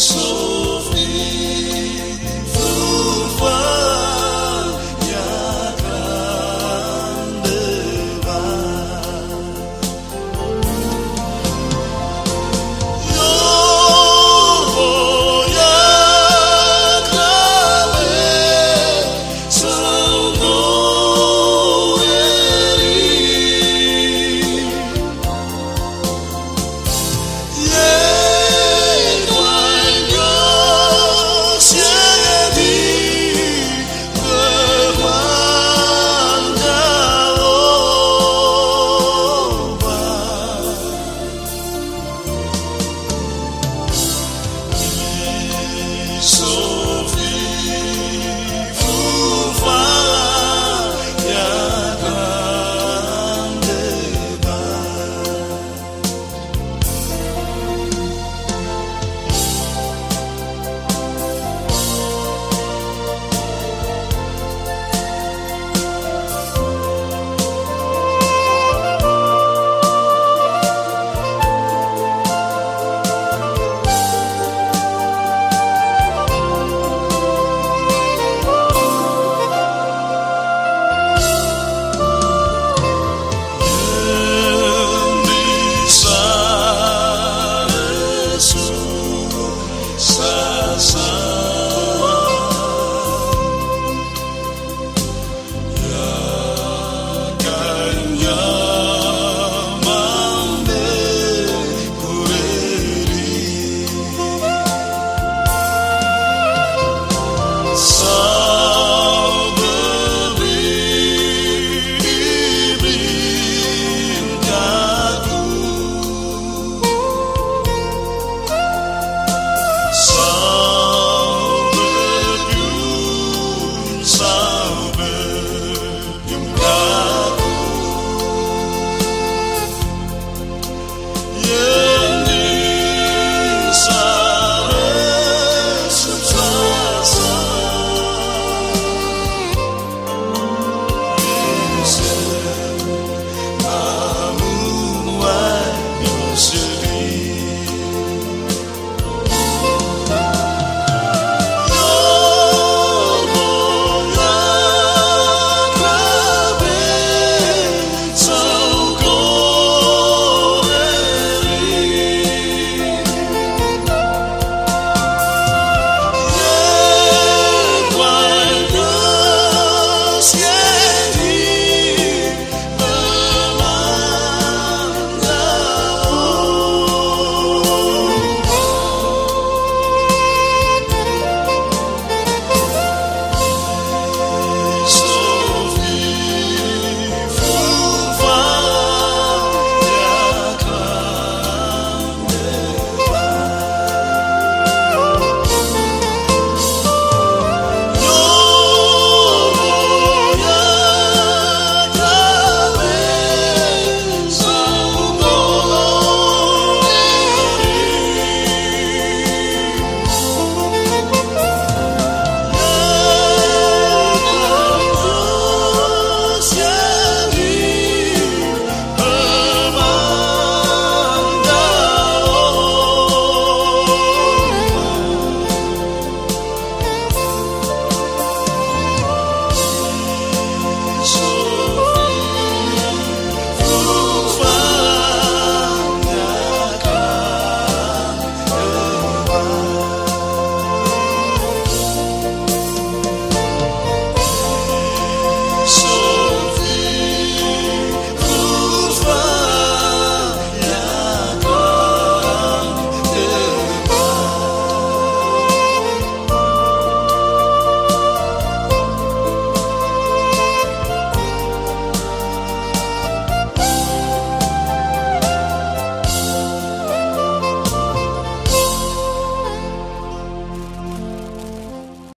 So sun.